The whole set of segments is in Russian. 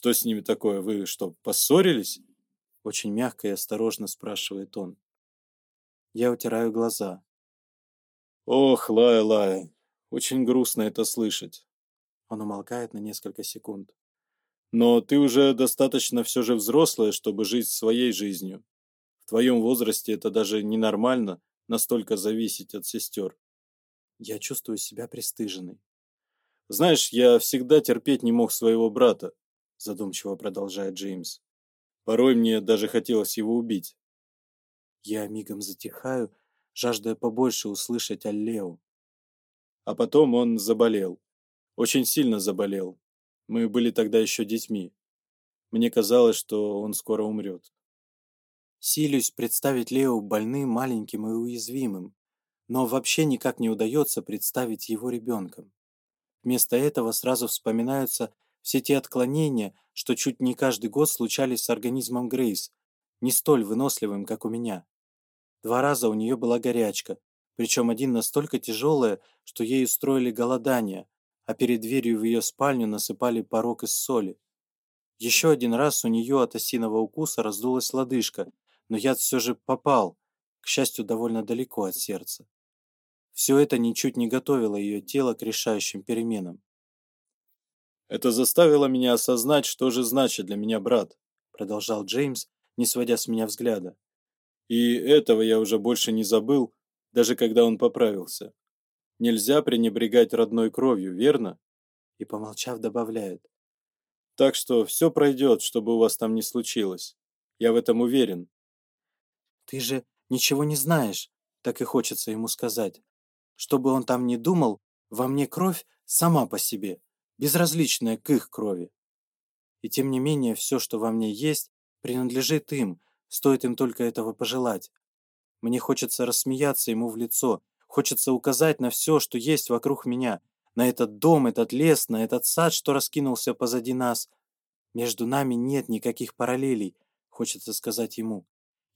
Что с ними такое? Вы что, поссорились?» Очень мягко и осторожно спрашивает он. Я утираю глаза. «Ох, Лая, Лая, очень грустно это слышать». Он умолкает на несколько секунд. «Но ты уже достаточно все же взрослая, чтобы жить своей жизнью. В твоем возрасте это даже ненормально, настолько зависеть от сестер. Я чувствую себя пристыженной. Знаешь, я всегда терпеть не мог своего брата задумчиво продолжает Джеймс. Порой мне даже хотелось его убить. Я мигом затихаю, жаждая побольше услышать о Лео. А потом он заболел. Очень сильно заболел. Мы были тогда еще детьми. Мне казалось, что он скоро умрет. Силюсь представить Лео больным, маленьким и уязвимым, но вообще никак не удается представить его ребенком. Вместо этого сразу вспоминаются все те отклонения, что чуть не каждый год случались с организмом Грейс, не столь выносливым, как у меня. Два раза у нее была горячка, причем один настолько тяжелая, что ей устроили голодание, а перед дверью в ее спальню насыпали порог из соли. Еще один раз у нее от осиного укуса раздулась лодыжка, но яд все же попал, к счастью, довольно далеко от сердца. Все это ничуть не готовило ее тело к решающим переменам. Это заставило меня осознать, что же значит для меня брат, продолжал Джеймс, не сводя с меня взгляда. И этого я уже больше не забыл, даже когда он поправился. Нельзя пренебрегать родной кровью, верно? И помолчав, добавляет. Так что все пройдет, чтобы у вас там не случилось. Я в этом уверен. Ты же ничего не знаешь, так и хочется ему сказать. Чтобы он там не думал, во мне кровь сама по себе безразличная к их крови. И тем не менее, все, что во мне есть, принадлежит им, стоит им только этого пожелать. Мне хочется рассмеяться ему в лицо, хочется указать на все, что есть вокруг меня, на этот дом, этот лес, на этот сад, что раскинулся позади нас. Между нами нет никаких параллелей, хочется сказать ему.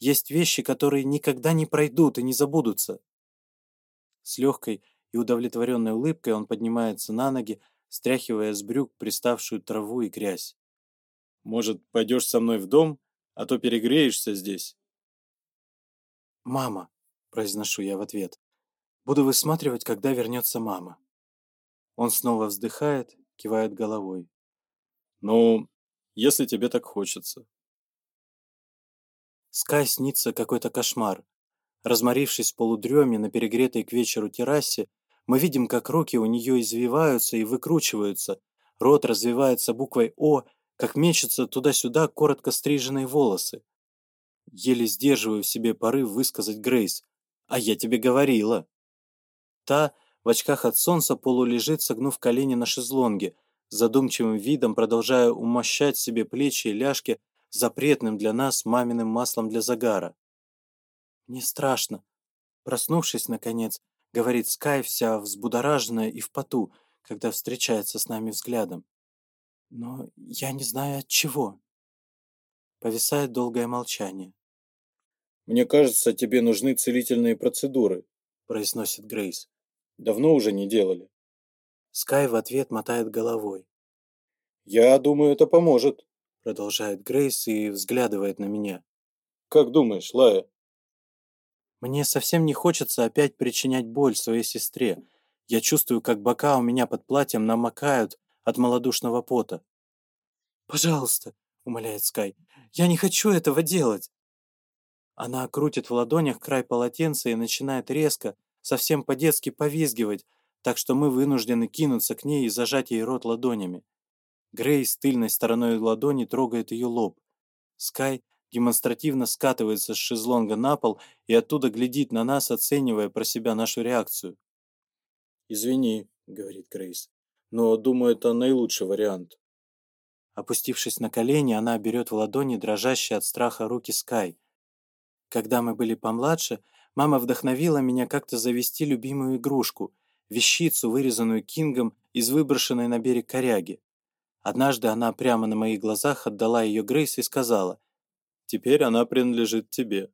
Есть вещи, которые никогда не пройдут и не забудутся. С легкой и удовлетворенной улыбкой он поднимается на ноги, стряхивая с брюк приставшую траву и грязь. «Может, пойдешь со мной в дом, а то перегреешься здесь?» «Мама», — произношу я в ответ, — «буду высматривать, когда вернется мама». Он снова вздыхает, кивает головой. «Ну, если тебе так хочется». Скай снится какой-то кошмар. Разморившись полудреме на перегретой к вечеру террасе, мы видим, как руки у нее извиваются и выкручиваются, рот развивается буквой «О», как мечутся туда-сюда коротко стриженные волосы. Еле сдерживаю в себе порыв высказать Грейс. «А я тебе говорила!» Та в очках от солнца полулежит, согнув колени на шезлонге, задумчивым видом продолжая умощать себе плечи и ляжки запретным для нас маминым маслом для загара. «Мне страшно!» Проснувшись, наконец, говорит Скай, вся взбудораженная и в поту, когда встречается с нами взглядом. Но я не знаю от чего. Повисает долгое молчание. «Мне кажется, тебе нужны целительные процедуры», — произносит Грейс. «Давно уже не делали». Скай в ответ мотает головой. «Я думаю, это поможет», — продолжает Грейс и взглядывает на меня. «Как думаешь, Лая?» Мне совсем не хочется опять причинять боль своей сестре. Я чувствую, как бока у меня под платьем намокают от малодушного пота. «Пожалуйста», — умоляет Скай, — «я не хочу этого делать». Она крутит в ладонях край полотенца и начинает резко, совсем по-детски повизгивать, так что мы вынуждены кинуться к ней и зажать ей рот ладонями. Грей с тыльной стороной ладони трогает ее лоб. Скай демонстративно скатывается с шезлонга на пол и оттуда глядит на нас, оценивая про себя нашу реакцию. «Извини», — говорит Грейс, — «но, думаю, это наилучший вариант». Опустившись на колени, она берет в ладони дрожащие от страха руки Скай. Когда мы были помладше, мама вдохновила меня как-то завести любимую игрушку — вещицу, вырезанную Кингом из выброшенной на берег коряги. Однажды она прямо на моих глазах отдала ее Грейс и сказала, Теперь она принадлежит тебе».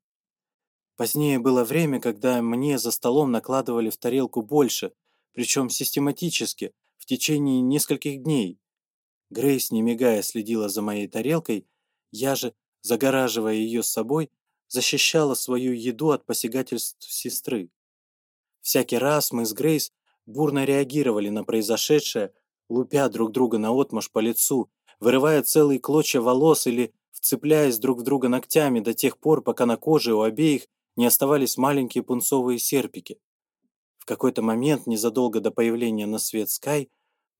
Позднее было время, когда мне за столом накладывали в тарелку больше, причем систематически, в течение нескольких дней. Грейс, не мигая, следила за моей тарелкой, я же, загораживая ее с собой, защищала свою еду от посягательств сестры. Всякий раз мы с Грейс бурно реагировали на произошедшее, лупя друг друга наотмашь по лицу, вырывая целые клочья волос или вцепляясь друг в друга ногтями до тех пор, пока на коже у обеих не оставались маленькие пунцовые серпики. В какой-то момент, незадолго до появления на свет Скай,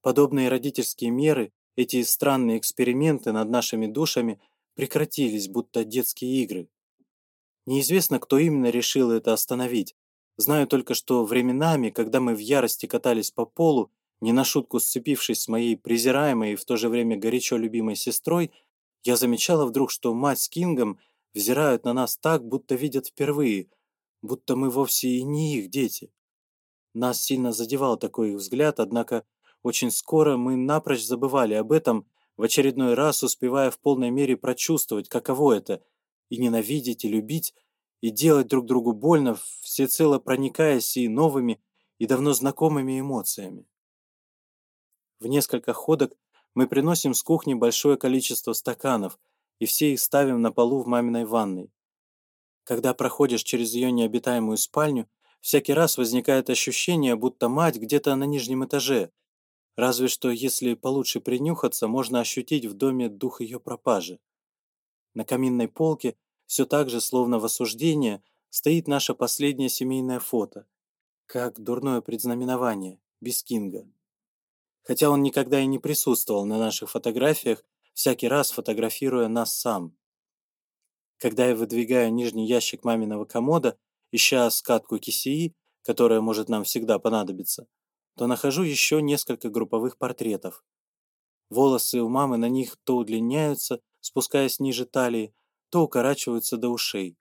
подобные родительские меры, эти странные эксперименты над нашими душами прекратились, будто детские игры. Неизвестно, кто именно решил это остановить. Знаю только, что временами, когда мы в ярости катались по полу, не на шутку сцепившись с моей презираемой и в то же время горячо любимой сестрой, я замечала вдруг, что мать с Кингом взирают на нас так, будто видят впервые, будто мы вовсе и не их дети. Нас сильно задевал такой их взгляд, однако очень скоро мы напрочь забывали об этом, в очередной раз успевая в полной мере прочувствовать, каково это — и ненавидеть, и любить, и делать друг другу больно, всецело проникаясь и новыми, и давно знакомыми эмоциями. В несколько ходок мы приносим с кухни большое количество стаканов и все их ставим на полу в маминой ванной. Когда проходишь через ее необитаемую спальню, всякий раз возникает ощущение, будто мать где-то на нижнем этаже, разве что если получше принюхаться, можно ощутить в доме дух ее пропажи. На каминной полке все так же, словно в осуждение, стоит наше последнее семейное фото. Как дурное предзнаменование, без Кинга хотя он никогда и не присутствовал на наших фотографиях, всякий раз фотографируя нас сам. Когда я выдвигаю нижний ящик маминого комода, ища скатку кисеи, которая может нам всегда понадобиться, то нахожу еще несколько групповых портретов. Волосы у мамы на них то удлиняются, спускаясь ниже талии, то укорачиваются до ушей.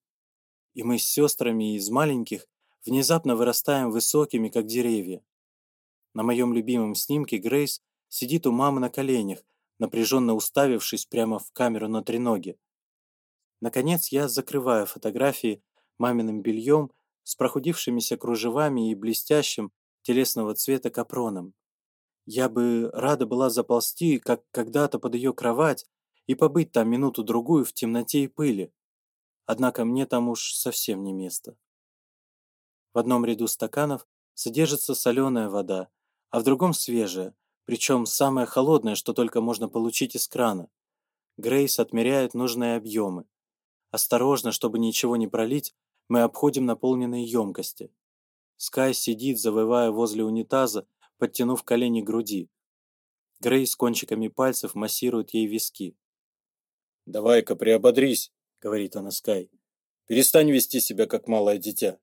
И мы с сестрами из маленьких внезапно вырастаем высокими, как деревья. На моем любимом снимке Грейс сидит у мамы на коленях, напряженно уставившись прямо в камеру на треноге. Наконец я закрываю фотографии маминым бельем с прохудившимися кружевами и блестящим телесного цвета капроном. Я бы рада была заползти, как когда-то под ее кровать, и побыть там минуту-другую в темноте и пыли. Однако мне там уж совсем не место. В одном ряду стаканов содержится соленая вода, а в другом свежее, причем самое холодное, что только можно получить из крана. Грейс отмеряет нужные объемы. Осторожно, чтобы ничего не пролить, мы обходим наполненные емкости. Скай сидит, завывая возле унитаза, подтянув колени к груди. Грейс кончиками пальцев массирует ей виски. «Давай-ка приободрись», — говорит она Скай. «Перестань вести себя, как малое дитя».